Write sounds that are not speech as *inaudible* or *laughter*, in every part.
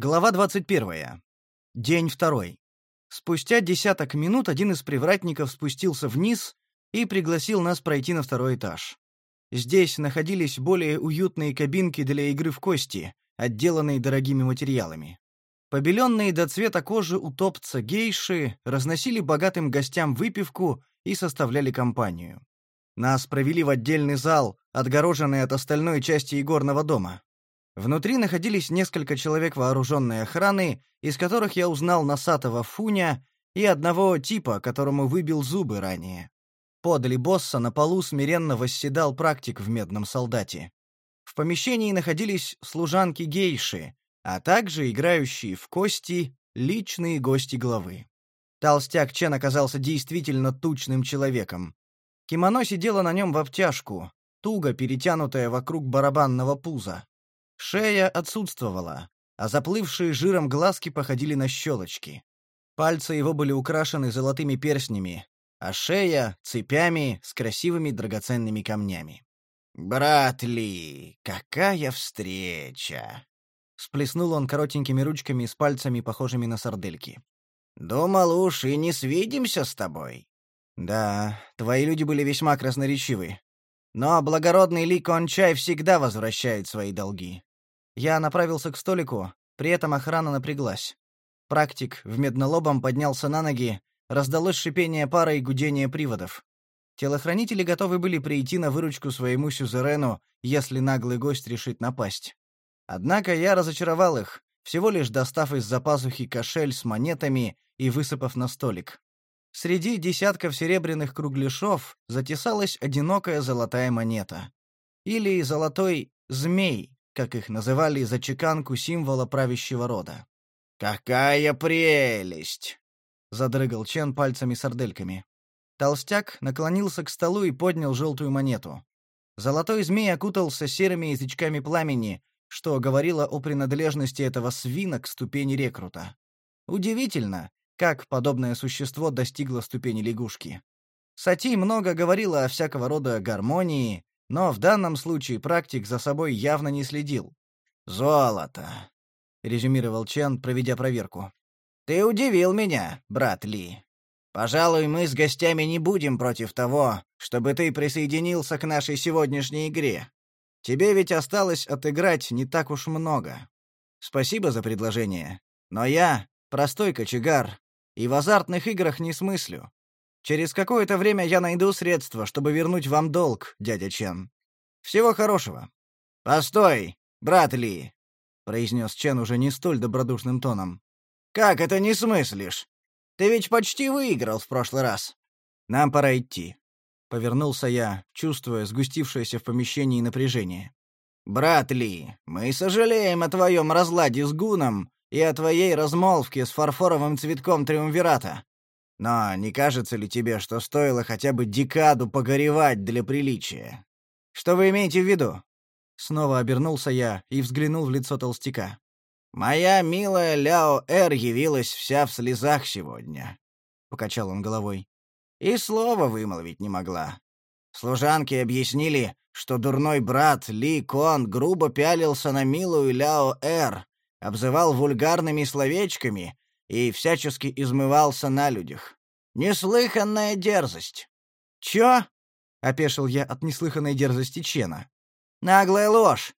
Глава 21. День второй. Спустя десяток минут один из привратников спустился вниз и пригласил нас пройти на второй этаж. Здесь находились более уютные кабинки для игры в кости, отделанные дорогими материалами. Побеленные до цвета кожи утопца гейши разносили богатым гостям выпивку и составляли компанию. Нас провели в отдельный зал, отгороженный от остальной части игорного дома. Внутри находились несколько человек вооруженной охраны, из которых я узнал носатого Фуня и одного типа, которому выбил зубы ранее. Подали босса на полу смиренно восседал практик в медном солдате. В помещении находились служанки-гейши, а также играющие в кости личные гости главы. Толстяк Чен оказался действительно тучным человеком. Кимоно сидело на нем в обтяжку, туго перетянутое вокруг барабанного пуза. Шея отсутствовала, а заплывшие жиром глазки походили на щелочки. Пальцы его были украшены золотыми перстнями, а шея — цепями с красивыми драгоценными камнями. «Брат Ли, какая встреча!» Сплеснул он коротенькими ручками с пальцами, похожими на сардельки. «Думал уж и не свидимся с тобой». «Да, твои люди были весьма красноречивы. Но благородный Ли Кончай всегда возвращает свои долги. Я направился к столику, при этом охрана напряглась. Практик в меднолобом поднялся на ноги, раздалось шипение пара и гудение приводов. Телохранители готовы были прийти на выручку своему сюзерену, если наглый гость решит напасть. Однако я разочаровал их, всего лишь достав из-за пазухи кошель с монетами и высыпав на столик. Среди десятков серебряных кругляшов затесалась одинокая золотая монета. Или золотой змей, как их называли за чеканку символа правящего рода. «Какая прелесть!» — задрыгал Чен пальцами сардельками. Толстяк наклонился к столу и поднял желтую монету. Золотой змей окутался серыми язычками пламени, что говорило о принадлежности этого свина к ступени рекрута. Удивительно, как подобное существо достигло ступени лягушки. Сати много говорила о всякого рода гармонии, но в данном случае практик за собой явно не следил. «Золото», — резюмировал Чен, проведя проверку. «Ты удивил меня, брат Ли. Пожалуй, мы с гостями не будем против того, чтобы ты присоединился к нашей сегодняшней игре. Тебе ведь осталось отыграть не так уж много. Спасибо за предложение, но я простой кочегар и в азартных играх не смыслю. Через какое-то время я найду средства, чтобы вернуть вам долг, дядя Чен. Всего хорошего. Постой, брат Ли, произнес Чен уже не столь добродушным тоном. Как это не смыслишь? Ты ведь почти выиграл в прошлый раз. Нам пора идти. Повернулся я, чувствуя сгустившееся в помещении напряжение. Брат Ли, мы сожалеем о твоем разладе с Гуном и о твоей размолвке с фарфоровым цветком Триумвирата. Но не кажется ли тебе, что стоило хотя бы декаду погоревать для приличия? Что вы имеете в виду? Снова обернулся я и взглянул в лицо толстяка. Моя милая Ляо Эр явилась вся в слезах сегодня, покачал он головой. И слова вымолвить не могла. Служанки объяснили, что дурной брат Ли Кон грубо пялился на милую Ляо Эр, обзывал вульгарными словечками и всячески измывался на людях. Неслыханная дерзость. Чё? опешил я от неслыханной дерзости Чена. Наглая ложь.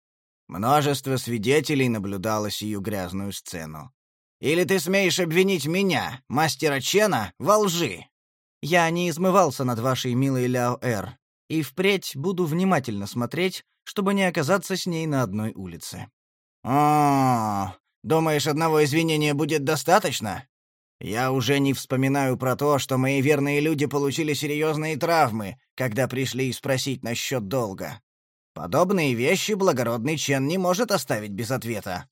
Множество свидетелей наблюдало сию грязную сцену. Или ты смеешь обвинить меня, мастера Чена, во лжи? Я не измывался над вашей милой Ляо-Эр, и впредь буду внимательно смотреть, чтобы не оказаться с ней на одной улице. О, Думаешь, одного извинения будет достаточно? Я уже не вспоминаю про то, что мои верные люди получили серьезные травмы, когда пришли спросить насчет долга. Подобные вещи благородный Чен не может оставить без ответа.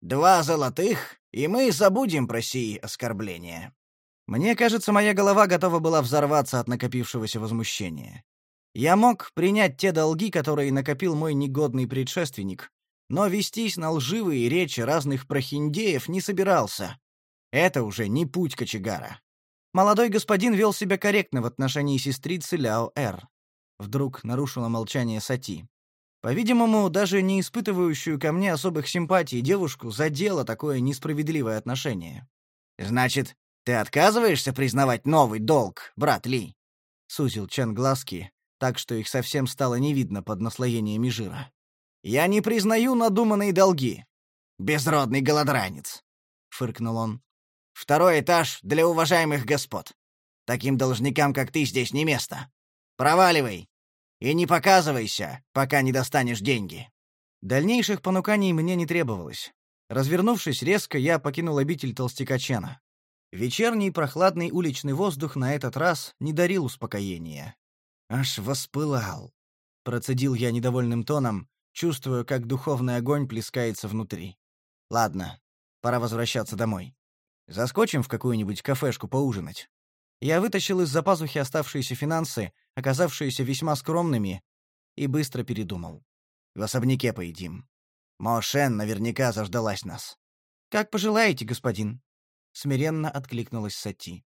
Два золотых, и мы забудем про сии оскорбления. Мне кажется, моя голова готова была взорваться от накопившегося возмущения. Я мог принять те долги, которые накопил мой негодный предшественник, но вестись на лживые речи разных прохиндеев не собирался. Это уже не путь кочегара. Молодой господин вел себя корректно в отношении сестрицы Ляо Эр. Вдруг нарушила молчание Сати. По-видимому, даже не испытывающую ко мне особых симпатий девушку задело такое несправедливое отношение. «Значит, ты отказываешься признавать новый долг, брат Ли?» — сузил Чен глазки, так что их совсем стало не видно под наслоениями жира. «Я не признаю надуманные долги. Безродный голодранец», — фыркнул он. «Второй этаж для уважаемых господ. Таким должникам, как ты, здесь не место. Проваливай, и не показывайся, пока не достанешь деньги». Дальнейших понуканий мне не требовалось. Развернувшись резко, я покинул обитель толстяка Чена. Вечерний прохладный уличный воздух на этот раз не дарил успокоения. Аж воспылал. Процедил я недовольным тоном, чувствуя, как духовный огонь плескается внутри. Ладно, пора возвращаться домой. Заскочим в какую-нибудь кафешку поужинать. Я вытащил из-за пазухи оставшиеся финансы, оказавшиеся весьма скромными, и быстро передумал. В особняке поедим. Мошен наверняка заждалась нас. «Как пожелаете, господин», — смиренно откликнулась Сати.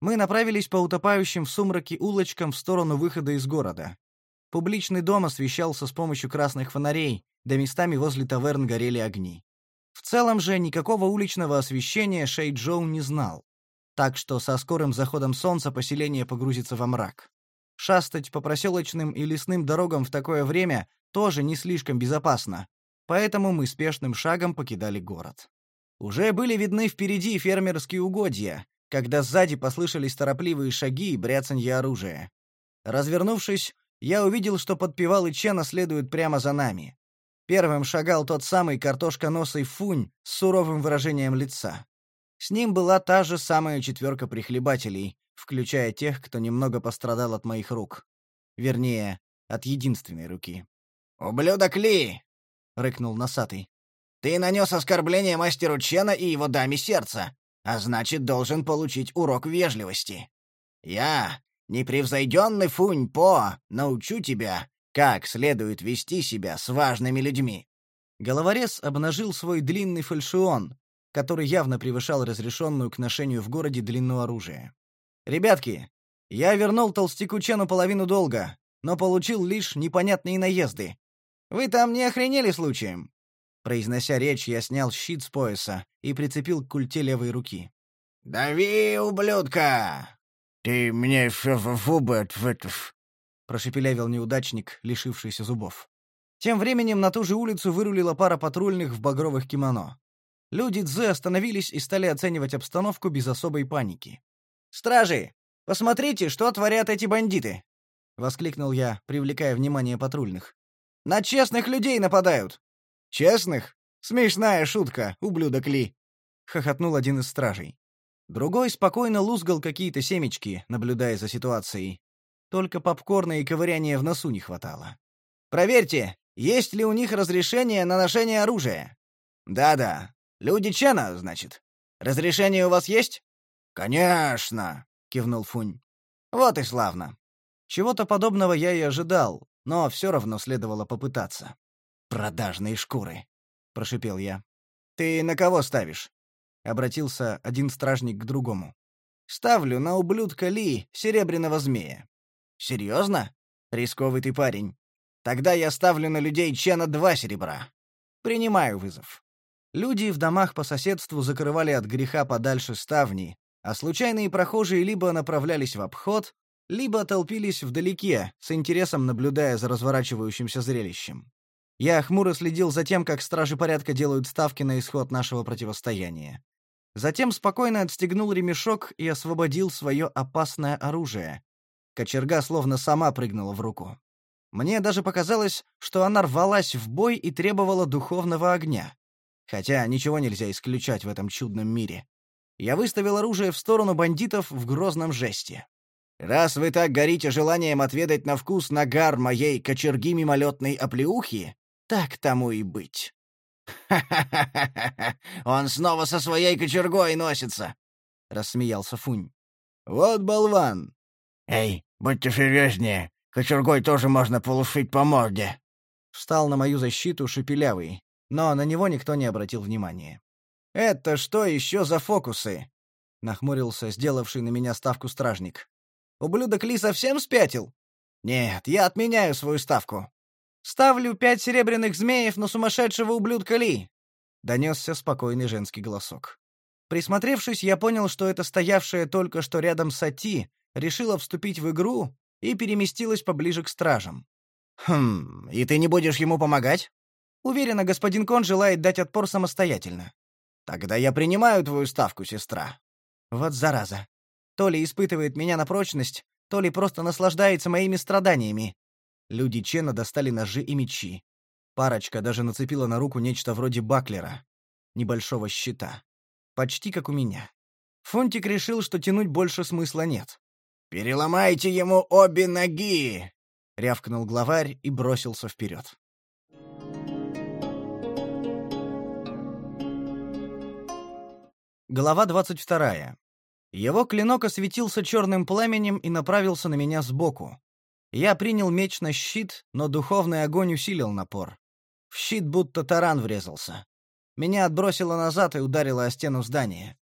Мы направились по утопающим в сумраке улочкам в сторону выхода из города. Публичный дом освещался с помощью красных фонарей, да местами возле таверн горели огни. В целом же никакого уличного освещения Шей Джоу не знал так что со скорым заходом солнца поселение погрузится во мрак. Шастать по проселочным и лесным дорогам в такое время тоже не слишком безопасно, поэтому мы спешным шагом покидали город. Уже были видны впереди фермерские угодья, когда сзади послышались торопливые шаги и бряцанье оружия. Развернувшись, я увидел, что подпевал и Чена следует прямо за нами. Первым шагал тот самый картошконосый фунь с суровым выражением лица. С ним была та же самая четверка прихлебателей, включая тех, кто немного пострадал от моих рук. Вернее, от единственной руки. «Ублюдок Ли!» — рыкнул носатый. «Ты нанес оскорбление мастеру Чена и его даме сердца, а значит, должен получить урок вежливости. Я, непревзойденный Фунь По, научу тебя, как следует вести себя с важными людьми». Головорез обнажил свой длинный фальшион, который явно превышал разрешенную к ношению в городе длину оружия. «Ребятки, я вернул толстяку Чену половину долга, но получил лишь непонятные наезды. Вы там не охренели случаем?» Произнося речь, я снял щит с пояса и прицепил к культе левой руки. «Дави, ублюдка!» «Ты мне в губы отвытов!» — прошепелявил неудачник, лишившийся зубов. Тем временем на ту же улицу вырулила пара патрульных в багровых кимоно. Люди Цзы остановились и стали оценивать обстановку без особой паники. «Стражи, посмотрите, что творят эти бандиты!» — воскликнул я, привлекая внимание патрульных. «На честных людей нападают!» «Честных? Смешная шутка, ублюдок Ли!» — хохотнул один из стражей. Другой спокойно лузгал какие-то семечки, наблюдая за ситуацией. Только попкорна и ковыряния в носу не хватало. «Проверьте, есть ли у них разрешение на ношение оружия?» «Да-да, Люди Чена, значит. Разрешение у вас есть? Конечно, кивнул Фунь. Вот и славно. Чего-то подобного я и ожидал, но все равно следовало попытаться. Продажные шкуры, прошипел я. Ты на кого ставишь? Обратился один стражник к другому. Ставлю на ублюдка Ли, серебряного змея. Серьезно? Рисковый ты парень. Тогда я ставлю на людей Чена два серебра. Принимаю вызов. Люди в домах по соседству закрывали от греха подальше ставни, а случайные прохожие либо направлялись в обход, либо толпились вдалеке, с интересом наблюдая за разворачивающимся зрелищем. Я хмуро следил за тем, как стражи порядка делают ставки на исход нашего противостояния. Затем спокойно отстегнул ремешок и освободил свое опасное оружие. Кочерга словно сама прыгнула в руку. Мне даже показалось, что она рвалась в бой и требовала духовного огня. Хотя ничего нельзя исключать в этом чудном мире. Я выставил оружие в сторону бандитов в грозном жесте. «Раз вы так горите желанием отведать на вкус нагар моей кочерги мимолетной оплеухи, так тому и быть». «Ха-ха-ха! *laughs* Он снова со своей кочергой носится!» — рассмеялся Фунь. «Вот болван!» «Эй, будьте серьезнее! Кочергой тоже можно полушить по морде!» Встал на мою защиту шепелявый но на него никто не обратил внимания. «Это что еще за фокусы?» — нахмурился сделавший на меня ставку стражник. «Ублюдок Ли совсем спятил?» «Нет, я отменяю свою ставку». Ставлю пять серебряных змеев на сумасшедшего ублюдка Ли!» — донесся спокойный женский голосок. Присмотревшись, я понял, что это стоявшая только что рядом Сати решила вступить в игру и переместилась поближе к стражам. «Хм, и ты не будешь ему помогать?» «Уверена, господин Кон желает дать отпор самостоятельно». «Тогда я принимаю твою ставку, сестра». Вот зараза. То ли испытывает меня на прочность, то ли просто наслаждается моими страданиями. Люди Чена достали ножи и мечи. Парочка даже нацепила на руку нечто вроде баклера, небольшого щита. Почти как у меня. Фунтик решил, что тянуть больше смысла нет. «Переломайте ему обе ноги!» — рявкнул главарь и бросился вперед. Глава двадцать вторая. Его клинок осветился черным пламенем и направился на меня сбоку. Я принял меч на щит, но духовный огонь усилил напор. В щит будто таран врезался. Меня отбросило назад и ударило о стену здания.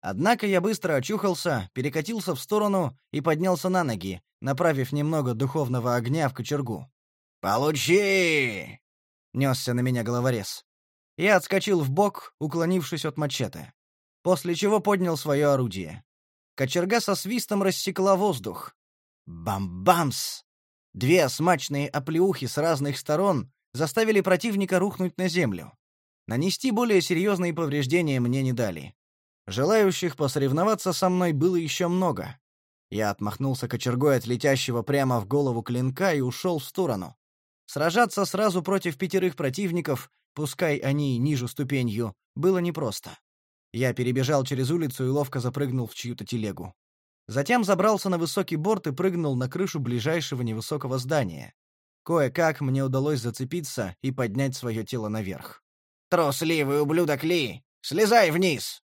Однако я быстро очухался, перекатился в сторону и поднялся на ноги, направив немного духовного огня в кочергу. «Получи!» — несся на меня головорез. Я отскочил в бок, уклонившись от мачете, после чего поднял свое орудие. Кочерга со свистом рассекла воздух. Бам-бамс! Две смачные оплеухи с разных сторон заставили противника рухнуть на землю. Нанести более серьезные повреждения мне не дали. Желающих посоревноваться со мной было еще много. Я отмахнулся кочергой от летящего прямо в голову клинка и ушел в сторону. Сражаться сразу против пятерых противников, пускай они ниже ступенью, было непросто. Я перебежал через улицу и ловко запрыгнул в чью-то телегу. Затем забрался на высокий борт и прыгнул на крышу ближайшего невысокого здания. Кое-как мне удалось зацепиться и поднять свое тело наверх. «Трусливый ублюдок Ли! Слезай вниз!»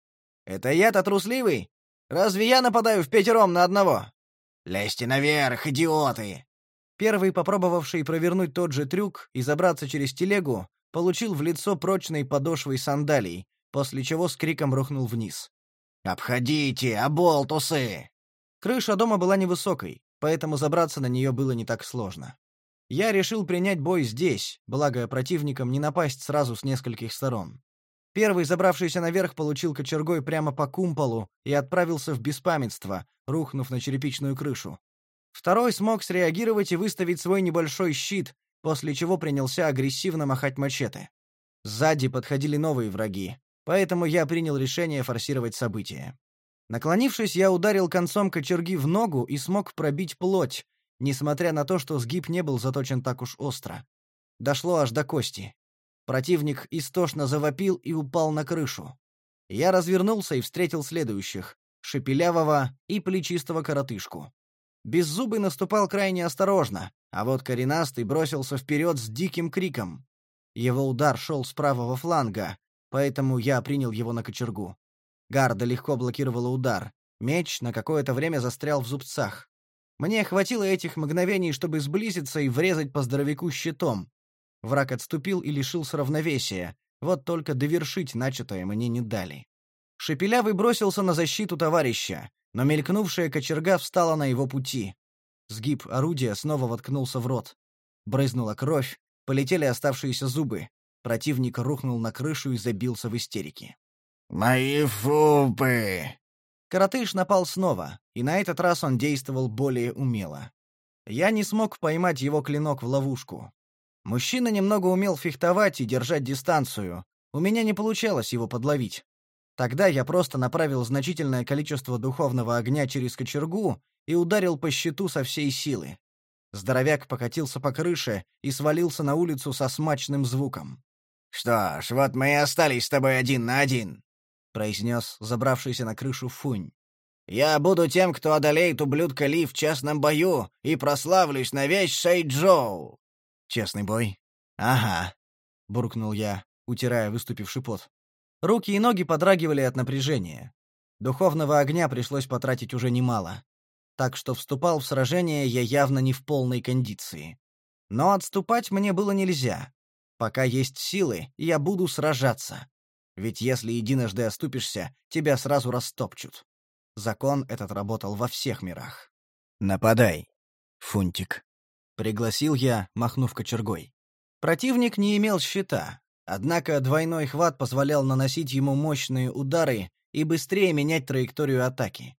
«Это я-то трусливый? Разве я нападаю в пятером на одного?» «Лезьте наверх, идиоты!» Первый, попробовавший провернуть тот же трюк и забраться через телегу, получил в лицо прочной подошвой сандалий, после чего с криком рухнул вниз. «Обходите, оболтусы!» Крыша дома была невысокой, поэтому забраться на нее было не так сложно. Я решил принять бой здесь, благо противникам не напасть сразу с нескольких сторон. Первый, забравшийся наверх, получил кочергой прямо по кумполу и отправился в беспамятство, рухнув на черепичную крышу. Второй смог среагировать и выставить свой небольшой щит, после чего принялся агрессивно махать мачете. Сзади подходили новые враги, поэтому я принял решение форсировать события. Наклонившись, я ударил концом кочерги в ногу и смог пробить плоть, несмотря на то, что сгиб не был заточен так уж остро. Дошло аж до кости. Противник истошно завопил и упал на крышу. Я развернулся и встретил следующих — шепелявого и плечистого коротышку. Беззубый наступал крайне осторожно, а вот коренастый бросился вперед с диким криком. Его удар шел с правого фланга, поэтому я принял его на кочергу. Гарда легко блокировала удар. Меч на какое-то время застрял в зубцах. Мне хватило этих мгновений, чтобы сблизиться и врезать по здоровяку щитом. Враг отступил и лишился равновесия. Вот только довершить начатое мне не дали. Шепелявый бросился на защиту товарища, но мелькнувшая кочерга встала на его пути. Сгиб орудия снова воткнулся в рот. Брызнула кровь, полетели оставшиеся зубы. Противник рухнул на крышу и забился в истерике. «Мои фупы!» Коротыш напал снова, и на этот раз он действовал более умело. Я не смог поймать его клинок в ловушку. Мужчина немного умел фехтовать и держать дистанцию. У меня не получалось его подловить. Тогда я просто направил значительное количество духовного огня через кочергу и ударил по щиту со всей силы. Здоровяк покатился по крыше и свалился на улицу со смачным звуком. «Что ж, вот мы и остались с тобой один на один», — произнес забравшийся на крышу Фунь. «Я буду тем, кто одолеет ублюдка Ли в честном бою и прославлюсь на весь Шэйчжоу!» «Честный бой?» «Ага», — буркнул я, утирая выступивший пот. Руки и ноги подрагивали от напряжения. Духовного огня пришлось потратить уже немало. Так что вступал в сражение я явно не в полной кондиции. Но отступать мне было нельзя. Пока есть силы, я буду сражаться. Ведь если единожды оступишься, тебя сразу растопчут. Закон этот работал во всех мирах. «Нападай, Фунтик», — пригласил я, махнув кочергой. Противник не имел щита, однако двойной хват позволял наносить ему мощные удары и быстрее менять траекторию атаки.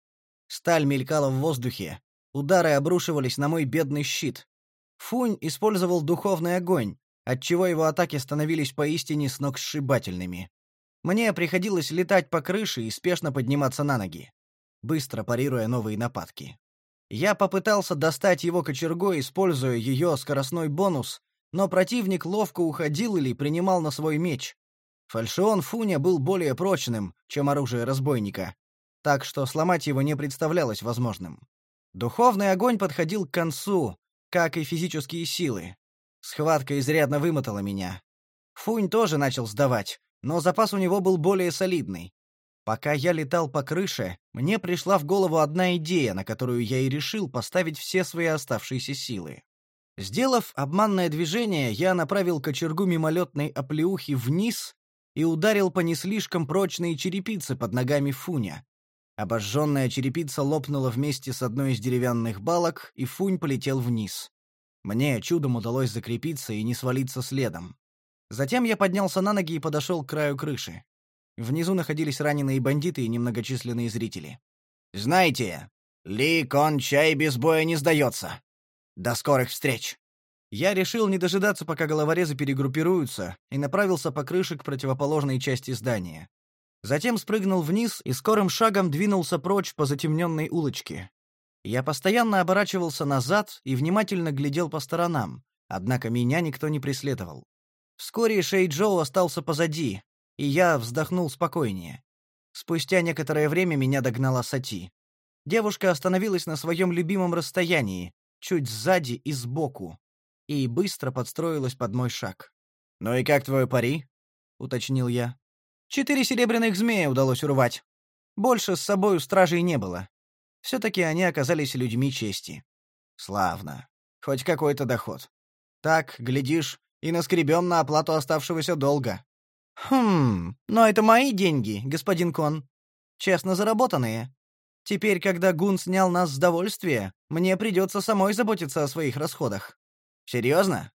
Сталь мелькала в воздухе, удары обрушивались на мой бедный щит. Фунь использовал духовный огонь, отчего его атаки становились поистине сногсшибательными. Мне приходилось летать по крыше и спешно подниматься на ноги, быстро парируя новые нападки. Я попытался достать его кочергой, используя ее скоростной бонус, но противник ловко уходил или принимал на свой меч. Фальшион Фуня был более прочным, чем оружие разбойника, так что сломать его не представлялось возможным. Духовный огонь подходил к концу, как и физические силы. Схватка изрядно вымотала меня. Фунь тоже начал сдавать, но запас у него был более солидный. Пока я летал по крыше, мне пришла в голову одна идея, на которую я и решил поставить все свои оставшиеся силы. Сделав обманное движение, я направил кочергу мимолетной оплеухи вниз и ударил по не слишком прочной черепице под ногами Фуня. Обожженная черепица лопнула вместе с одной из деревянных балок, и Фунь полетел вниз. Мне чудом удалось закрепиться и не свалиться следом. Затем я поднялся на ноги и подошел к краю крыши. Внизу находились раненые бандиты и немногочисленные зрители. «Знаете, Ли Кон Чай без боя не сдается. До скорых встреч!» Я решил не дожидаться, пока головорезы перегруппируются, и направился по крыше к противоположной части здания. Затем спрыгнул вниз и скорым шагом двинулся прочь по затемненной улочке. Я постоянно оборачивался назад и внимательно глядел по сторонам, однако меня никто не преследовал. Вскоре Шей Джоу остался позади, и я вздохнул спокойнее. Спустя некоторое время меня догнала Сати. Девушка остановилась на своем любимом расстоянии, чуть сзади и сбоку, и быстро подстроилась под мой шаг. «Ну и как твое пари?» — уточнил я. «Четыре серебряных змея удалось урвать. Больше с собой у стражей не было. Все-таки они оказались людьми чести. Славно. Хоть какой-то доход. Так, глядишь, и наскребем на оплату оставшегося долга. «Хм, но это мои деньги, господин Кон. Честно заработанные. Теперь, когда Гун снял нас с довольствия, мне придется самой заботиться о своих расходах». «Серьезно?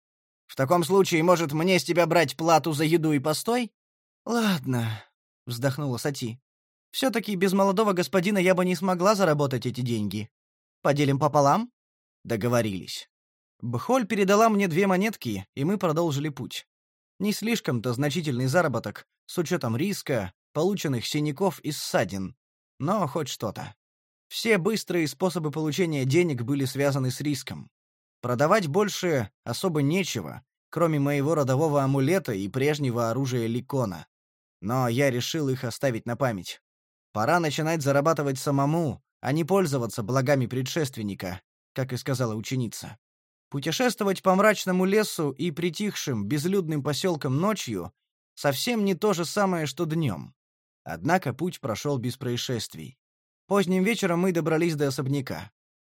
В таком случае, может, мне с тебя брать плату за еду и постой?» «Ладно», — вздохнула Сати. «Все-таки без молодого господина я бы не смогла заработать эти деньги. Поделим пополам?» Договорились. Бхоль передала мне две монетки, и мы продолжили путь. Не слишком-то значительный заработок, с учетом риска, полученных синяков и ссадин. Но хоть что-то. Все быстрые способы получения денег были связаны с риском. Продавать больше особо нечего, кроме моего родового амулета и прежнего оружия Ликона. Но я решил их оставить на память. Пора начинать зарабатывать самому, а не пользоваться благами предшественника, как и сказала ученица. Путешествовать по мрачному лесу и притихшим, безлюдным поселкам ночью совсем не то же самое, что днем. Однако путь прошел без происшествий. Поздним вечером мы добрались до особняка.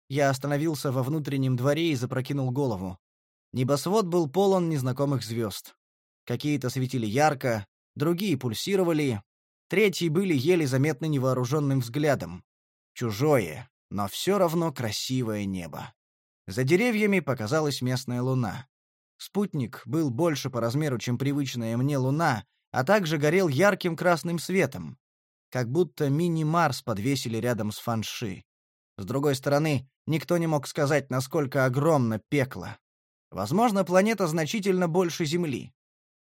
Я остановился во внутреннем дворе и запрокинул голову. Небосвод был полон незнакомых звезд. Какие-то светили ярко, другие пульсировали, третьи были еле заметны невооруженным взглядом. Чужое, но все равно красивое небо. За деревьями показалась местная луна. Спутник был больше по размеру, чем привычная мне луна, а также горел ярким красным светом. Как будто мини-Марс подвесили рядом с Фанши. С другой стороны, никто не мог сказать, насколько огромно пекло. Возможно, планета значительно больше Земли.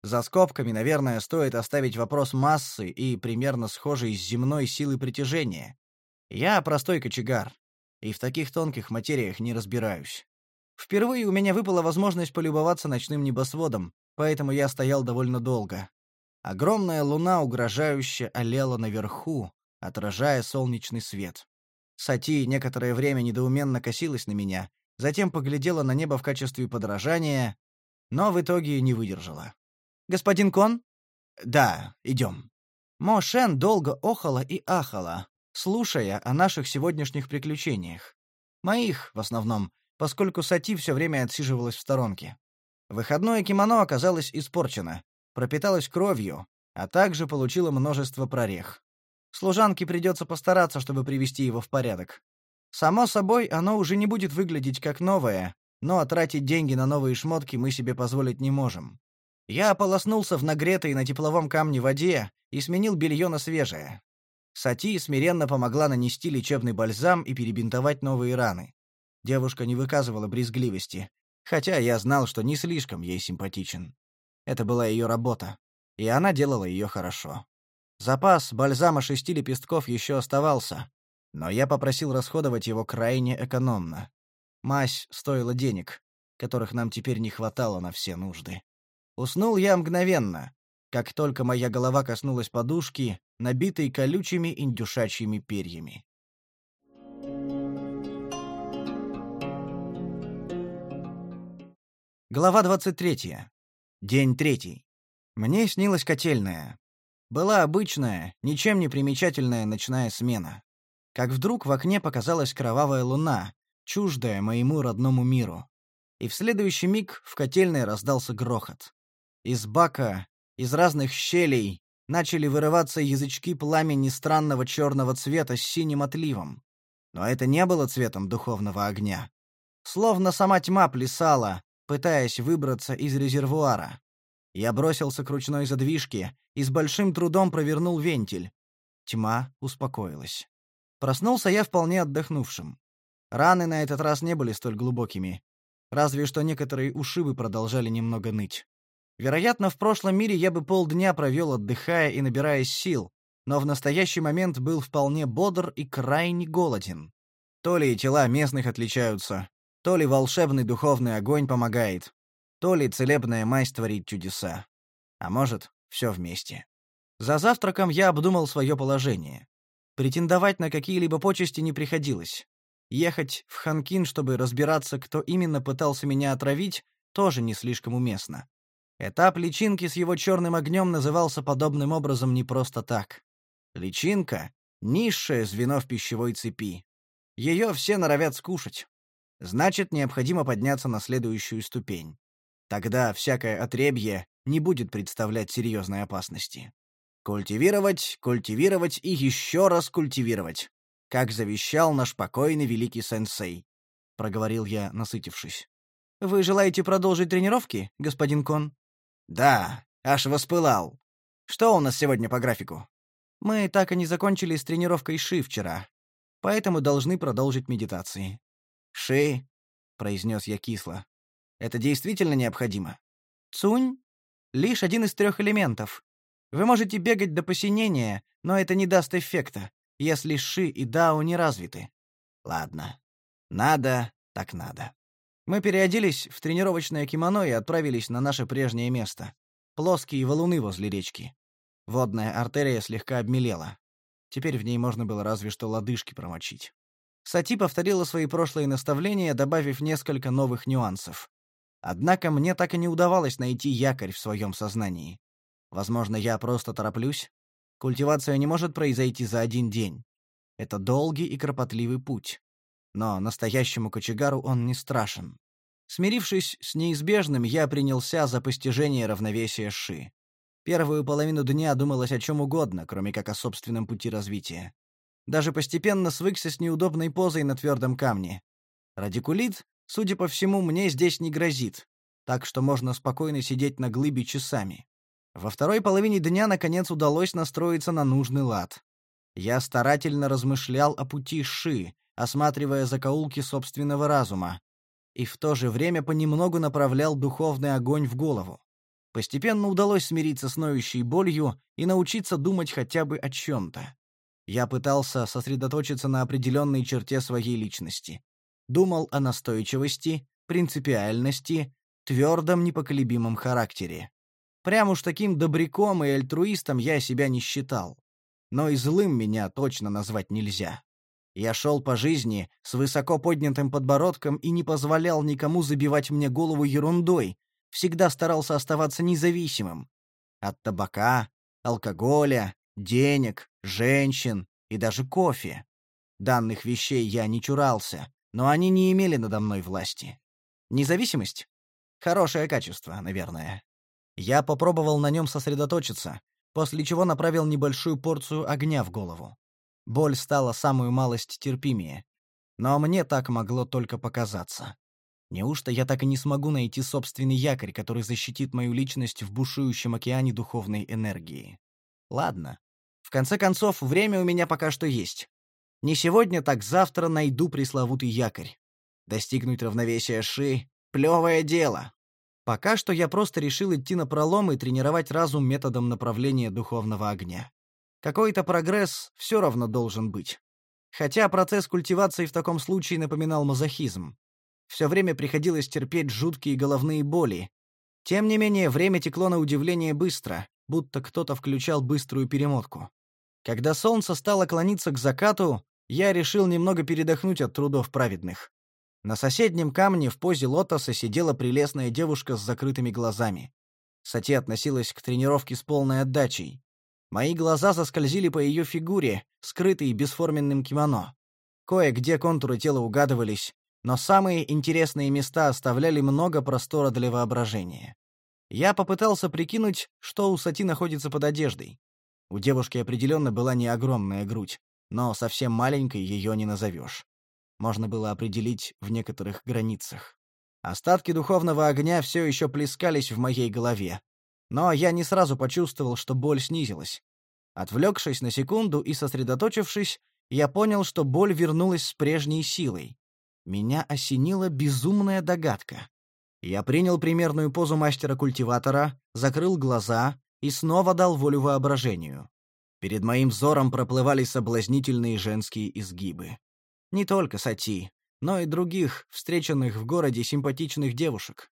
За скобками, наверное, стоит оставить вопрос массы и примерно схожей с земной силы притяжения. Я простой кочегар и в таких тонких материях не разбираюсь. Впервые у меня выпала возможность полюбоваться ночным небосводом, поэтому я стоял довольно долго. Огромная луна угрожающе олела наверху, отражая солнечный свет. Сати некоторое время недоуменно косилась на меня, затем поглядела на небо в качестве подражания, но в итоге не выдержала. «Господин Кон?» «Да, идем». Мо Шен долго охала и ахала, слушая о наших сегодняшних приключениях. Моих, в основном, поскольку Сати все время отсиживалась в сторонке. Выходное кимоно оказалось испорчено, пропиталось кровью, а также получило множество прорех. Служанке придется постараться, чтобы привести его в порядок. Само собой, оно уже не будет выглядеть как новое, но тратить деньги на новые шмотки мы себе позволить не можем. Я ополоснулся в нагретой на тепловом камне воде и сменил белье на свежее. Сати смиренно помогла нанести лечебный бальзам и перебинтовать новые раны. Девушка не выказывала брезгливости, хотя я знал, что не слишком ей симпатичен. Это была ее работа, и она делала ее хорошо. Запас бальзама шести лепестков еще оставался, но я попросил расходовать его крайне экономно. Мазь стоила денег, которых нам теперь не хватало на все нужды. Уснул я мгновенно, как только моя голова коснулась подушки, набитой колючими индюшачьими перьями. Глава 23. День третий. Мне снилась котельная. Была обычная, ничем не примечательная ночная смена. Как вдруг в окне показалась кровавая луна, чуждая моему родному миру. И в следующий миг в котельной раздался грохот. Из бака, из разных щелей начали вырываться язычки пламени странного черного цвета с синим отливом. Но это не было цветом духовного огня. Словно сама тьма плясала, пытаясь выбраться из резервуара. Я бросился к ручной задвижке и с большим трудом провернул вентиль. Тьма успокоилась. Проснулся я вполне отдохнувшим. Раны на этот раз не были столь глубокими. Разве что некоторые ушибы продолжали немного ныть. Вероятно, в прошлом мире я бы полдня провел, отдыхая и набираясь сил, но в настоящий момент был вполне бодр и крайне голоден. То ли тела местных отличаются, то ли волшебный духовный огонь помогает, то ли целебная мазь творит чудеса. А может, все вместе. За завтраком я обдумал свое положение. Претендовать на какие-либо почести не приходилось. Ехать в Ханкин, чтобы разбираться, кто именно пытался меня отравить, тоже не слишком уместно. Этап личинки с его черным огнем назывался подобным образом не просто так. Личинка — низшее звено в пищевой цепи. Ее все норовят скушать. Значит, необходимо подняться на следующую ступень. Тогда всякое отребье не будет представлять серьезной опасности. Культивировать, культивировать и еще раз культивировать, как завещал наш покойный великий сенсей, — проговорил я, насытившись. «Вы желаете продолжить тренировки, господин Кон?» «Да, аж воспылал. Что у нас сегодня по графику?» «Мы так и не закончили с тренировкой Ши вчера, поэтому должны продолжить медитации». «Ши», — произнес я кисло, это действительно необходимо? Цунь — лишь один из трех элементов. Вы можете бегать до посинения, но это не даст эффекта, если Ши и Дао не развиты. Ладно. Надо, так надо. Мы переоделись в тренировочное кимоно и отправились на наше прежнее место. Плоские валуны возле речки. Водная артерия слегка обмелела. Теперь в ней можно было разве что лодыжки промочить. Сати повторила свои прошлые наставления, добавив несколько новых нюансов. Однако мне так и не удавалось найти якорь в своем сознании. Возможно, я просто тороплюсь. Культивация не может произойти за один день. Это долгий и кропотливый путь. Но настоящему кочегару он не страшен. Смирившись с неизбежным, я принялся за постижение равновесия Ши. Первую половину дня думалось о чем угодно, кроме как о собственном пути развития. Даже постепенно свыкся с неудобной позой на твердом камне. Радикулит Судя по всему, мне здесь не грозит, так что можно спокойно сидеть на глыбе часами. Во второй половине дня, наконец, удалось настроиться на нужный лад. Я старательно размышлял о пути Ши, осматривая закоулки собственного разума, и в то же время понемногу направлял духовный огонь в голову. Постепенно удалось смириться с ноющей болью и научиться думать хотя бы о чем-то. Я пытался сосредоточиться на определенной черте своей личности думал о настойчивости, принципиальности, твердом непоколебимом характере. Прям уж таким добряком и альтруистом я себя не считал. Но и злым меня точно назвать нельзя. Я шел по жизни с высоко поднятым подбородком и не позволял никому забивать мне голову ерундой, всегда старался оставаться независимым. От табака, алкоголя, денег, женщин и даже кофе. Данных вещей я не чурался, но они не имели надо мной власти. Независимость? Хорошее качество, наверное. Я попробовал на нем сосредоточиться, после чего направил небольшую порцию огня в голову. Боль стала самую малость терпимее. Но мне так могло только показаться. Неужто я так и не смогу найти собственный якорь, который защитит мою личность в бушующем океане духовной энергии? Ладно. В конце концов, время у меня пока что есть. Не сегодня, так завтра найду пресловутый якорь. Достигнуть равновесия Ши — плевое дело. Пока что я просто решил идти на пролом и тренировать разум методом направления духовного огня. Какой-то прогресс все равно должен быть. Хотя процесс культивации в таком случае напоминал мазохизм. Все время приходилось терпеть жуткие головные боли. Тем не менее, время текло на удивление быстро, будто кто-то включал быструю перемотку. Когда солнце стало клониться к закату, я решил немного передохнуть от трудов праведных. На соседнем камне в позе лотоса сидела прелестная девушка с закрытыми глазами. Сати относилась к тренировке с полной отдачей. Мои глаза заскользили по ее фигуре, скрытой бесформенным кимоно. Кое-где контуры тела угадывались, но самые интересные места оставляли много простора для воображения. Я попытался прикинуть, что у Сати находится под одеждой. У девушки определенно была не огромная грудь, но совсем маленькой ее не назовешь. Можно было определить в некоторых границах. Остатки духовного огня все еще плескались в моей голове. Но я не сразу почувствовал, что боль снизилась. Отвлекшись на секунду и сосредоточившись, я понял, что боль вернулась с прежней силой. Меня осенила безумная догадка. Я принял примерную позу мастера-культиватора, закрыл глаза и снова дал волю воображению. Перед моим взором проплывали соблазнительные женские изгибы. Не только Сати, но и других, встреченных в городе симпатичных девушек.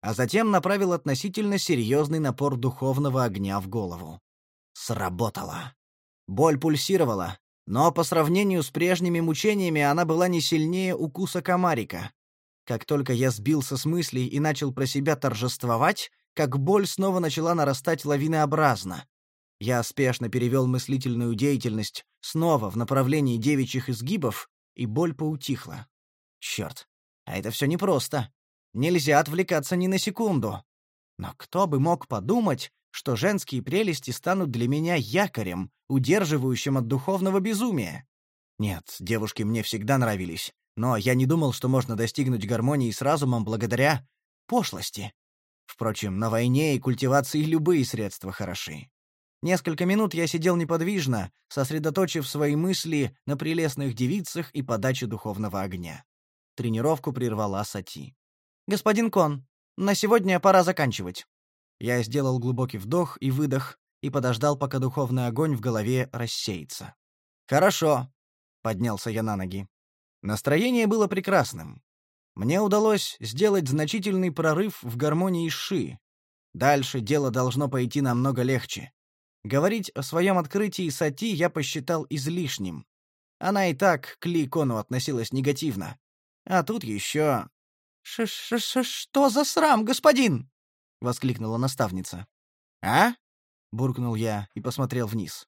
А затем направил относительно серьезный напор духовного огня в голову. Сработало. Боль пульсировала, но по сравнению с прежними мучениями она была не сильнее укуса комарика. Как только я сбился с мыслей и начал про себя торжествовать, как боль снова начала нарастать лавинообразно. Я спешно перевел мыслительную деятельность снова в направлении девичьих изгибов, и боль поутихла. Черт, а это все непросто. Нельзя отвлекаться ни на секунду. Но кто бы мог подумать, что женские прелести станут для меня якорем, удерживающим от духовного безумия? Нет, девушки мне всегда нравились, но я не думал, что можно достигнуть гармонии с разумом благодаря пошлости. Впрочем, на войне и культивации любые средства хороши. Несколько минут я сидел неподвижно, сосредоточив свои мысли на прелестных девицах и подаче духовного огня. Тренировку прервала Сати. «Господин Кон, на сегодня пора заканчивать». Я сделал глубокий вдох и выдох и подождал, пока духовный огонь в голове рассеется. «Хорошо», — поднялся я на ноги. Настроение было прекрасным. Мне удалось сделать значительный прорыв в гармонии Ши. Дальше дело должно пойти намного легче. Говорить о своем открытии Сати я посчитал излишним. Она и так к Ли Кону относилась негативно. А тут еще... Ш -ш -ш «Что за срам, господин?» — воскликнула наставница. «А?» — буркнул я и посмотрел вниз.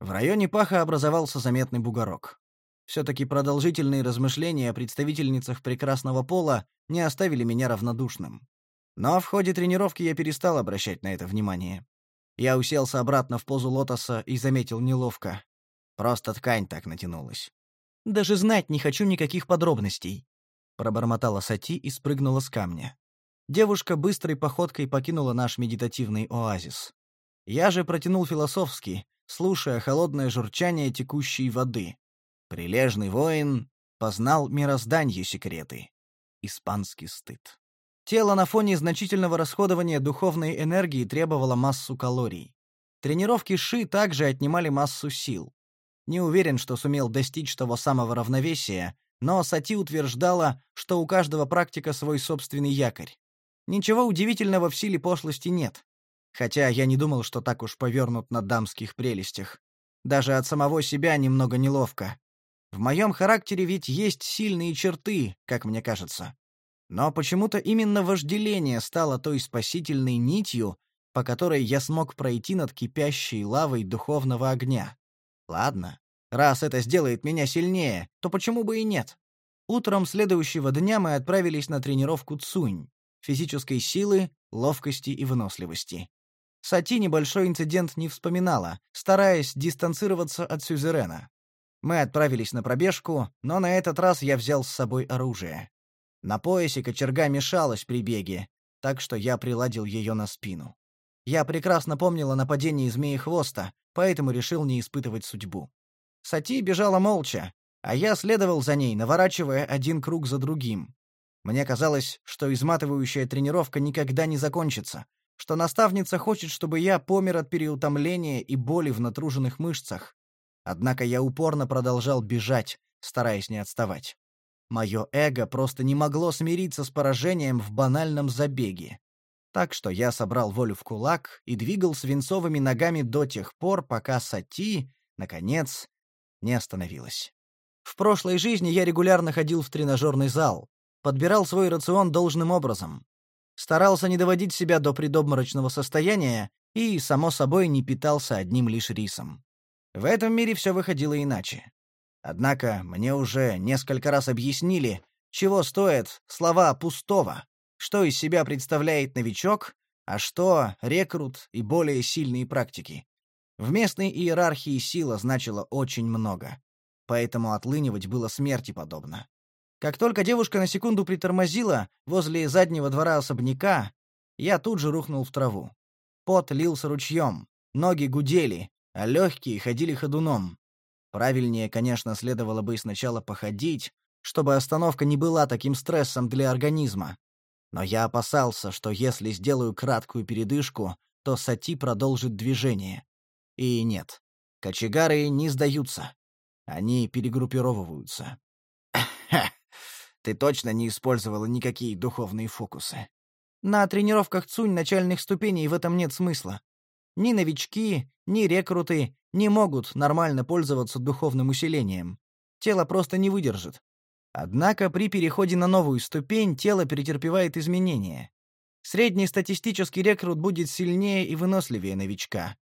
В районе паха образовался заметный бугорок. Все-таки продолжительные размышления о представительницах прекрасного пола не оставили меня равнодушным. Но в ходе тренировки я перестал обращать на это внимание. Я уселся обратно в позу лотоса и заметил неловко. Просто ткань так натянулась. «Даже знать не хочу никаких подробностей», — пробормотала Сати и спрыгнула с камня. Девушка быстрой походкой покинула наш медитативный оазис. Я же протянул философски, слушая холодное журчание текущей воды. Прилежный воин познал мирозданье секреты. Испанский стыд. Тело на фоне значительного расходования духовной энергии требовало массу калорий. Тренировки Ши также отнимали массу сил. Не уверен, что сумел достичь того самого равновесия, но Сати утверждала, что у каждого практика свой собственный якорь. Ничего удивительного в силе пошлости нет. Хотя я не думал, что так уж повернут на дамских прелестях. Даже от самого себя немного неловко. В моем характере ведь есть сильные черты, как мне кажется. Но почему-то именно вожделение стало той спасительной нитью, по которой я смог пройти над кипящей лавой духовного огня. Ладно, раз это сделает меня сильнее, то почему бы и нет? Утром следующего дня мы отправились на тренировку Цунь, физической силы, ловкости и выносливости. Сати небольшой инцидент не вспоминала, стараясь дистанцироваться от сюзерена. Мы отправились на пробежку, но на этот раз я взял с собой оружие. На поясе кочерга мешалась при беге, так что я приладил ее на спину. Я прекрасно помнил о нападении змеи-хвоста, поэтому решил не испытывать судьбу. Сати бежала молча, а я следовал за ней, наворачивая один круг за другим. Мне казалось, что изматывающая тренировка никогда не закончится, что наставница хочет, чтобы я помер от переутомления и боли в натруженных мышцах. Однако я упорно продолжал бежать, стараясь не отставать. Мое эго просто не могло смириться с поражением в банальном забеге. Так что я собрал волю в кулак и двигал свинцовыми ногами до тех пор, пока Сати, наконец, не остановилась. В прошлой жизни я регулярно ходил в тренажерный зал, подбирал свой рацион должным образом. Старался не доводить себя до предобморочного состояния и, само собой, не питался одним лишь рисом. В этом мире все выходило иначе. Однако мне уже несколько раз объяснили, чего стоят слова пустого, что из себя представляет новичок, а что рекрут и более сильные практики. В местной иерархии сила значила очень много, поэтому отлынивать было смерти подобно. Как только девушка на секунду притормозила возле заднего двора особняка, я тут же рухнул в траву. Пот лился ручьем, ноги гудели, а легкие ходили ходуном. Правильнее, конечно, следовало бы сначала походить, чтобы остановка не была таким стрессом для организма. Но я опасался, что если сделаю краткую передышку, то Сати продолжит движение. И нет, кочегары не сдаются. Они перегруппировываются. Ты точно не использовала никакие духовные фокусы. На тренировках Цунь начальных ступеней в этом нет смысла. Ни новички, ни рекруты не могут нормально пользоваться духовным усилением. Тело просто не выдержит. Однако при переходе на новую ступень тело претерпевает изменения. Средний статистический рекрут будет сильнее и выносливее новичка.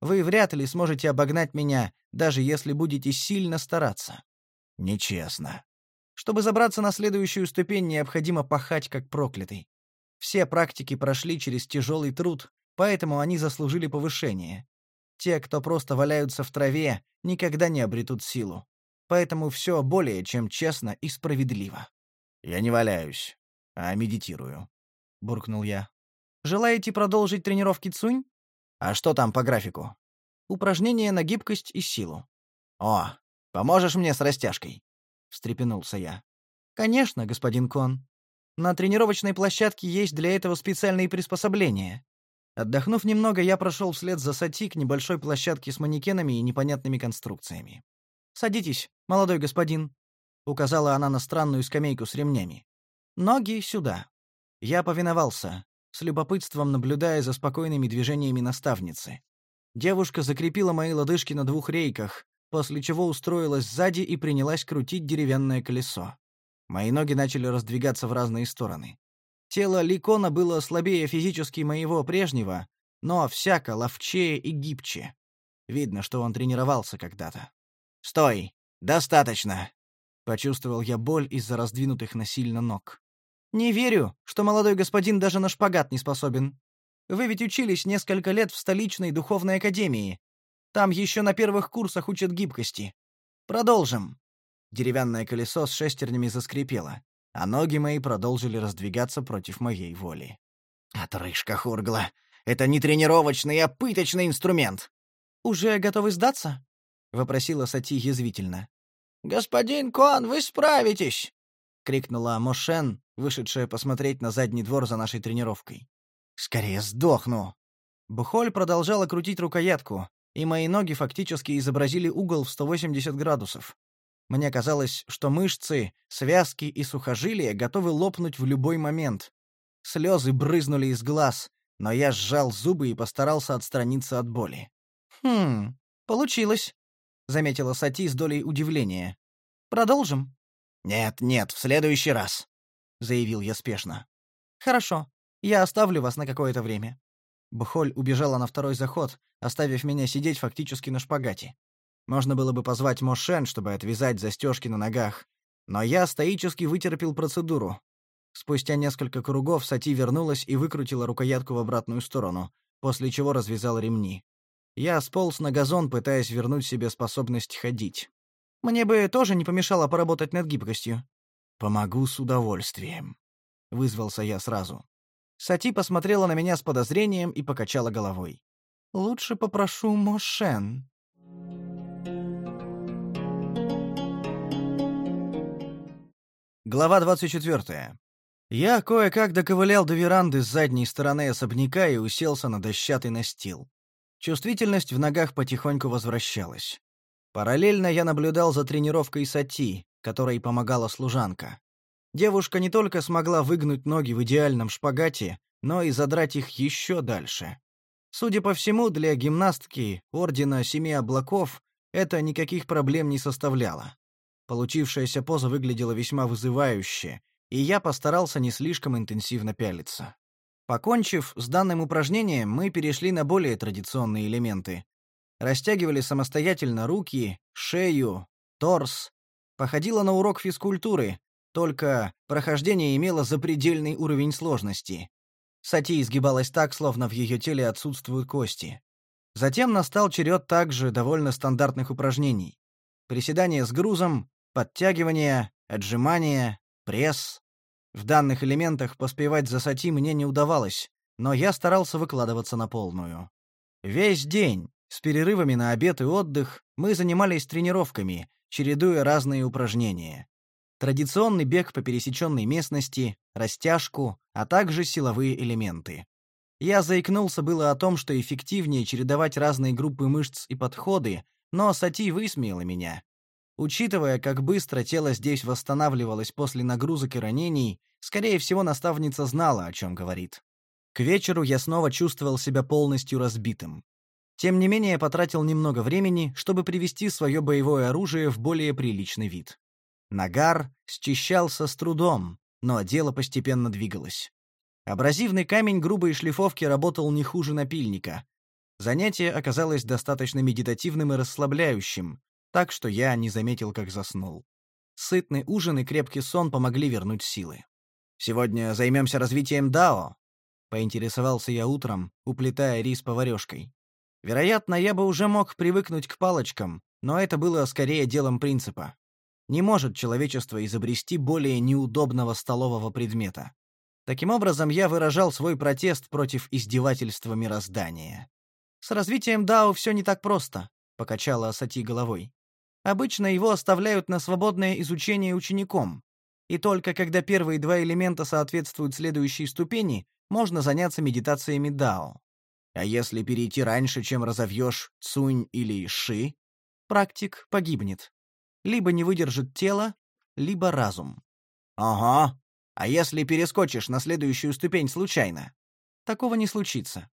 Вы вряд ли сможете обогнать меня, даже если будете сильно стараться. Нечестно. Чтобы забраться на следующую ступень, необходимо пахать как проклятый. Все практики прошли через тяжелый труд, поэтому они заслужили повышение. Те, кто просто валяются в траве, никогда не обретут силу. Поэтому все более чем честно и справедливо. «Я не валяюсь, а медитирую», — буркнул я. «Желаете продолжить тренировки Цунь? А что там по графику?» «Упражнения на гибкость и силу». «О, поможешь мне с растяжкой?» — встрепенулся я. «Конечно, господин Кон. На тренировочной площадке есть для этого специальные приспособления. Отдохнув немного, я прошел вслед за Сати к небольшой площадке с манекенами и непонятными конструкциями. «Садитесь, молодой господин», — указала она на странную скамейку с ремнями. «Ноги сюда». Я повиновался, с любопытством наблюдая за спокойными движениями наставницы. Девушка закрепила мои лодыжки на двух рейках, после чего устроилась сзади и принялась крутить деревянное колесо. Мои ноги начали раздвигаться в разные стороны. Тело Ликона было слабее физически моего прежнего, но всяко ловчее и гибче. Видно, что он тренировался когда-то. «Стой! Достаточно!» Почувствовал я боль из-за раздвинутых насильно ног. «Не верю, что молодой господин даже на шпагат не способен. Вы ведь учились несколько лет в столичной духовной академии. Там еще на первых курсах учат гибкости. Продолжим». Деревянное колесо с шестернями заскрипело а ноги мои продолжили раздвигаться против моей воли. «Отрыжка, Хургла! Это не тренировочный, а пыточный инструмент!» «Уже готовы сдаться?» — вопросила Сати язвительно. «Господин Кон, вы справитесь!» — крикнула Мошен, вышедшая посмотреть на задний двор за нашей тренировкой. «Скорее сдохну!» Бухоль продолжала крутить рукоятку, и мои ноги фактически изобразили угол в 180 градусов. Мне казалось, что мышцы, связки и сухожилия готовы лопнуть в любой момент. Слезы брызнули из глаз, но я сжал зубы и постарался отстраниться от боли. «Хм, получилось», — заметила Сати с долей удивления. «Продолжим?» «Нет, нет, в следующий раз», — заявил я спешно. «Хорошо, я оставлю вас на какое-то время». Бхоль убежала на второй заход, оставив меня сидеть фактически на шпагате. Можно было бы позвать Мошен, чтобы отвязать застежки на ногах, но я стоически вытерпел процедуру. Спустя несколько кругов Сати вернулась и выкрутила рукоятку в обратную сторону, после чего развязал ремни. Я сполз на газон, пытаясь вернуть себе способность ходить. Мне бы тоже не помешало поработать над гибкостью. Помогу с удовольствием. Вызвался я сразу. Сати посмотрела на меня с подозрением и покачала головой. Лучше попрошу Мошен. Глава двадцать четвертая. Я кое-как доковылял до веранды с задней стороны особняка и уселся на дощатый настил. Чувствительность в ногах потихоньку возвращалась. Параллельно я наблюдал за тренировкой Сати, которой помогала служанка. Девушка не только смогла выгнуть ноги в идеальном шпагате, но и задрать их еще дальше. Судя по всему, для гимнастки Ордена Семи Облаков это никаких проблем не составляло. Получившаяся поза выглядела весьма вызывающе, и я постарался не слишком интенсивно пялиться. Покончив с данным упражнением, мы перешли на более традиционные элементы. Растягивали самостоятельно руки, шею, торс. Походило на урок физкультуры, только прохождение имело запредельный уровень сложности. Сати изгибалась так, словно в ее теле отсутствуют кости. Затем настал черед также довольно стандартных упражнений. Приседания с грузом, подтягивания, отжимания, пресс. В данных элементах поспевать за Сати мне не удавалось, но я старался выкладываться на полную. Весь день, с перерывами на обед и отдых, мы занимались тренировками, чередуя разные упражнения. Традиционный бег по пересеченной местности, растяжку, а также силовые элементы. Я заикнулся было о том, что эффективнее чередовать разные группы мышц и подходы, но Сати высмеяла меня. Учитывая, как быстро тело здесь восстанавливалось после нагрузок и ранений, скорее всего, наставница знала, о чем говорит. К вечеру я снова чувствовал себя полностью разбитым. Тем не менее, потратил немного времени, чтобы привести свое боевое оружие в более приличный вид. Нагар счищался с трудом, но дело постепенно двигалось. Абразивный камень грубой шлифовки работал не хуже напильника. Занятие оказалось достаточно медитативным и расслабляющим, так что я не заметил, как заснул. Сытный ужин и крепкий сон помогли вернуть силы. «Сегодня займемся развитием Дао», — поинтересовался я утром, уплетая рис поварёшкой. Вероятно, я бы уже мог привыкнуть к палочкам, но это было скорее делом принципа. Не может человечество изобрести более неудобного столового предмета. Таким образом, я выражал свой протест против издевательства мироздания. «С развитием Дао все не так просто», — покачала Асати головой. Обычно его оставляют на свободное изучение учеником, и только когда первые два элемента соответствуют следующей ступени, можно заняться медитациями Дао. А если перейти раньше, чем разовьешь Цунь или Ши, практик погибнет. Либо не выдержит тело, либо разум. Ага. А если перескочишь на следующую ступень случайно? Такого не случится,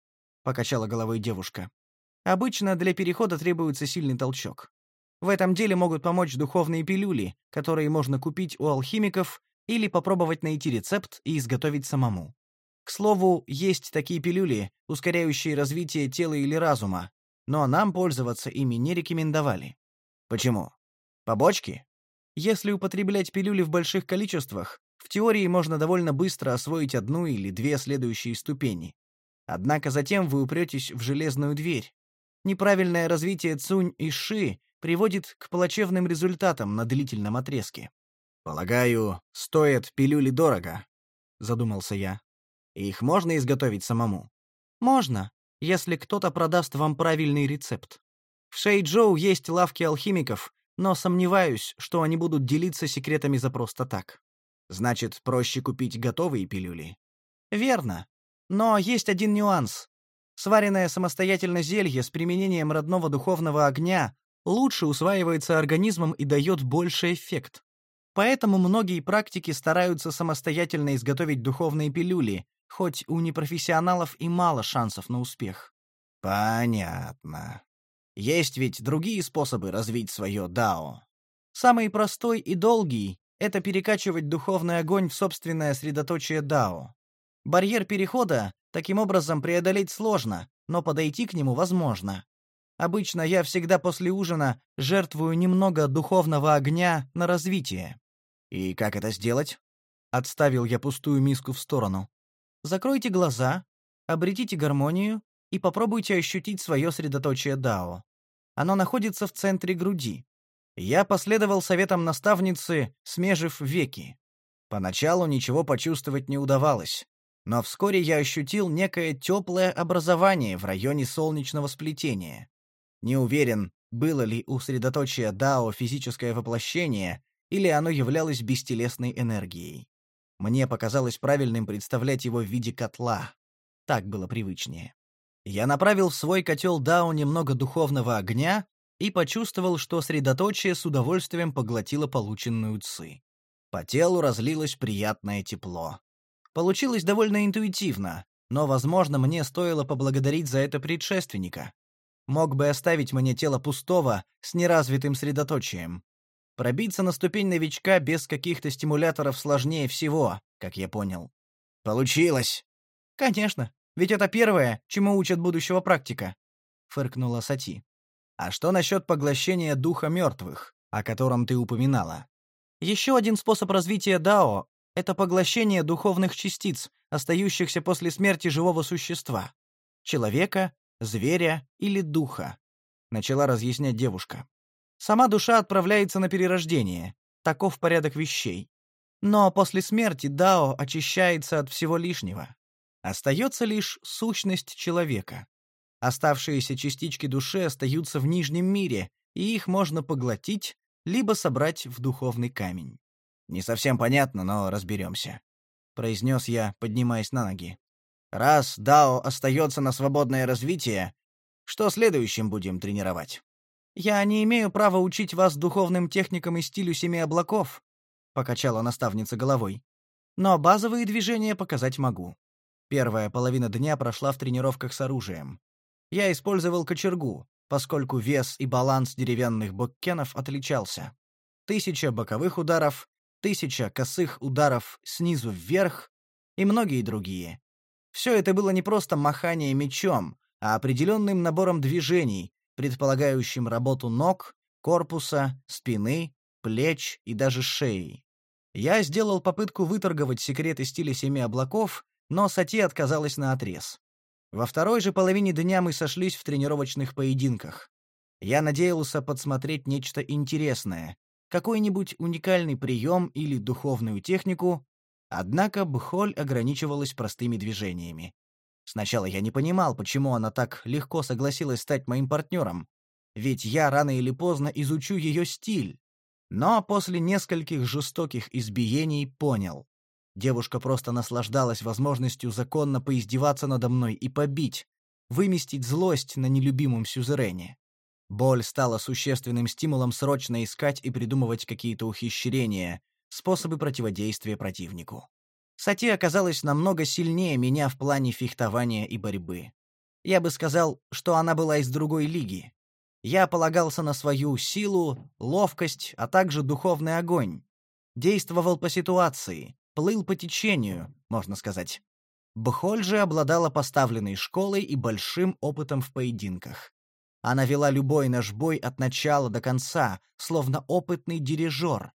покачала головой девушка. Обычно для перехода требуется сильный толчок. В этом деле могут помочь духовные пилюли, которые можно купить у алхимиков или попробовать найти рецепт и изготовить самому. К слову, есть такие пилюли, ускоряющие развитие тела или разума, но нам пользоваться ими не рекомендовали. Почему? Побочки? Если употреблять пилюли в больших количествах, в теории можно довольно быстро освоить одну или две следующие ступени. Однако затем вы упретесь в железную дверь. Неправильное развитие цунь и ши приводит к плачевным результатам на длительном отрезке. «Полагаю, стоят пилюли дорого», — задумался я. «Их можно изготовить самому?» «Можно, если кто-то продаст вам правильный рецепт. В Шейджоу есть лавки алхимиков, но сомневаюсь, что они будут делиться секретами за просто так. Значит, проще купить готовые пилюли?» «Верно. Но есть один нюанс. Сваренное самостоятельно зелье с применением родного духовного огня лучше усваивается организмом и дает больший эффект. Поэтому многие практики стараются самостоятельно изготовить духовные пилюли, хоть у непрофессионалов и мало шансов на успех. Понятно. Есть ведь другие способы развить свое дао. Самый простой и долгий — это перекачивать духовный огонь в собственное средоточие дао. Барьер перехода таким образом преодолеть сложно, но подойти к нему возможно. Обычно я всегда после ужина жертвую немного духовного огня на развитие. И как это сделать? Отставил я пустую миску в сторону. Закройте глаза, обретите гармонию и попробуйте ощутить свое средоточие Дао. Оно находится в центре груди. Я последовал советам наставницы, смежив веки. Поначалу ничего почувствовать не удавалось, но вскоре я ощутил некое теплое образование в районе солнечного сплетения. Не уверен, было ли у средоточия Дао физическое воплощение, или оно являлось бестелесной энергией. Мне показалось правильным представлять его в виде котла. Так было привычнее. Я направил в свой котел Дао немного духовного огня и почувствовал, что средоточие с удовольствием поглотило полученную ци. По телу разлилось приятное тепло. Получилось довольно интуитивно, но, возможно, мне стоило поблагодарить за это предшественника. Мог бы оставить мне тело пустого, с неразвитым средоточием. Пробиться на ступень новичка без каких-то стимуляторов сложнее всего, как я понял. Получилось. Конечно, ведь это первое, чему учат будущего практика, фыркнула Сати. А что насчет поглощения духа мертвых, о котором ты упоминала? Еще один способ развития дао — это поглощение духовных частиц, остающихся после смерти живого существа. Человека, зверя или духа. Начала разъяснять девушка. Сама душа отправляется на перерождение. Таков порядок вещей. Но после смерти дао очищается от всего лишнего. Остается лишь сущность человека. Оставшиеся частички души остаются в нижнем мире, и их можно поглотить, либо собрать в духовный камень. «Не совсем понятно, но разберемся», — произнес я, поднимаясь на ноги. «Раз Дао остается на свободное развитие, что следующим будем тренировать?» «Я не имею права учить вас духовным техникам и стилю семи облаков», — покачала наставница головой. «Но базовые движения показать могу. Первая половина дня прошла в тренировках с оружием. Я использовал кочергу, поскольку вес и баланс деревянных боккенов отличался. Тысяча боковых ударов, тысяча косых ударов снизу вверх и многие другие. Все это было не просто махание мечом, а определенным набором движений, предполагающим работу ног, корпуса, спины, плеч и даже шеи. Я сделал попытку выторговать секреты стиля семи облаков, но Сати отказалась наотрез. Во второй же половине дня мы сошлись в тренировочных поединках. Я надеялся подсмотреть нечто интересное, какой-нибудь уникальный прием или духовную технику, однако Бхоль ограничивалась простыми движениями. Сначала я не понимал, почему она так легко согласилась стать моим партнером, ведь я рано или поздно изучу ее стиль. Но после нескольких жестоких избиений понял. Девушка просто наслаждалась возможностью законно поиздеваться надо мной и побить, выместить злость на нелюбимом сюзерене. Боль стала существенным стимулом срочно искать и придумывать какие-то ухищрения, способы противодействия противнику. Сати оказалась намного сильнее меня в плане фехтования и борьбы. Я бы сказал, что она была из другой лиги. Я полагался на свою силу, ловкость, а также духовный огонь. Действовал по ситуации, плыл по течению, можно сказать. Бхоль же обладала поставленной школой и большим опытом в поединках. Она вела любой наш бой от начала до конца, словно опытный дирижер.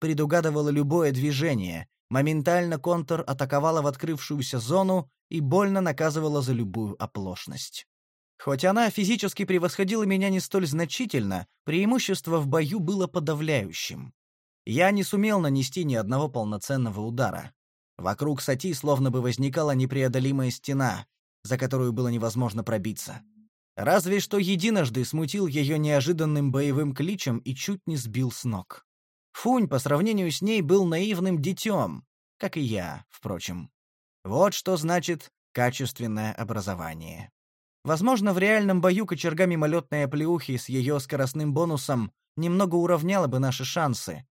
Предугадывала любое движение, моментально контр атаковала в открывшуюся зону и больно наказывала за любую оплошность. Хоть она физически превосходила меня не столь значительно, преимущество в бою было подавляющим. Я не сумел нанести ни одного полноценного удара. Вокруг Сати словно бы возникала непреодолимая стена, за которую было невозможно пробиться. Разве что единожды смутил ее неожиданным боевым кличем и чуть не сбил с ног. Фунь по сравнению с ней был наивным детем, как и я, впрочем. Вот что значит качественное образование. Возможно, в реальном бою кочерга мимолетной оплеухи с ее скоростным бонусом немного уравняла бы наши шансы,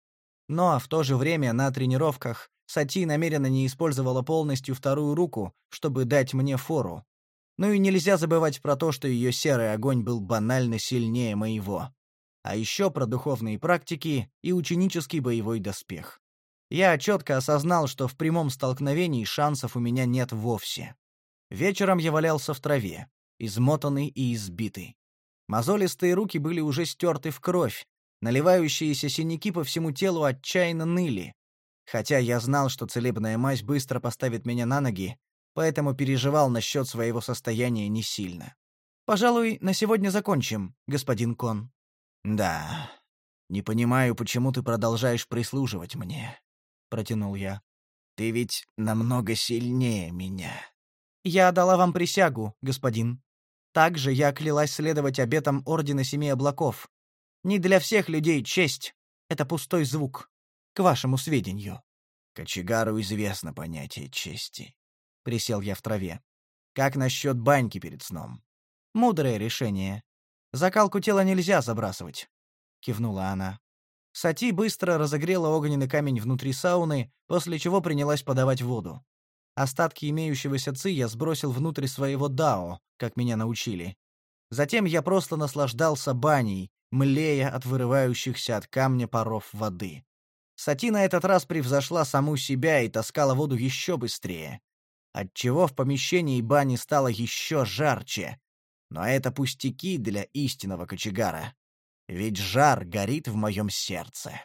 но в то же время на тренировках Сати намеренно не использовала полностью вторую руку, чтобы дать мне фору. Ну и нельзя забывать про то, что ее серый огонь был банально сильнее моего. А еще про духовные практики и ученический боевой доспех. Я четко осознал, что в прямом столкновении шансов у меня нет вовсе. Вечером я валялся в траве, измотанный и избитый. Мозолистые руки были уже стерты в кровь, Наливающиеся синяки по всему телу отчаянно ныли. Хотя я знал, что целебная мазь быстро поставит меня на ноги, поэтому переживал насчет своего состояния не сильно. «Пожалуй, на сегодня закончим, господин Кон». «Да. Не понимаю, почему ты продолжаешь прислуживать мне», — протянул я. Ты ведь намного сильнее меня. Я дала вам присягу, господин. Также я клялась следовать обетам Ордена Семи Облаков. Не для всех людей честь — это пустой звук. К вашему сведению. Кочегару известно понятие чести. Присел я в траве. Как насчет баньки перед сном? Мудрое решение. Закалку тела нельзя забрасывать. Кивнула она. Сати быстро разогрела огненный камень внутри сауны, после чего принялась подавать воду. Остатки имеющегося ци я сбросил внутрь своего дао, как меня научили. Затем я просто наслаждался баней, млея от вырывающихся от камня паров воды. Сати на этот раз превзошла саму себя и таскала воду еще быстрее, отчего в помещении бани стало еще жарче. Но это пустяки для истинного кочегара. Ведь жар горит в моем сердце.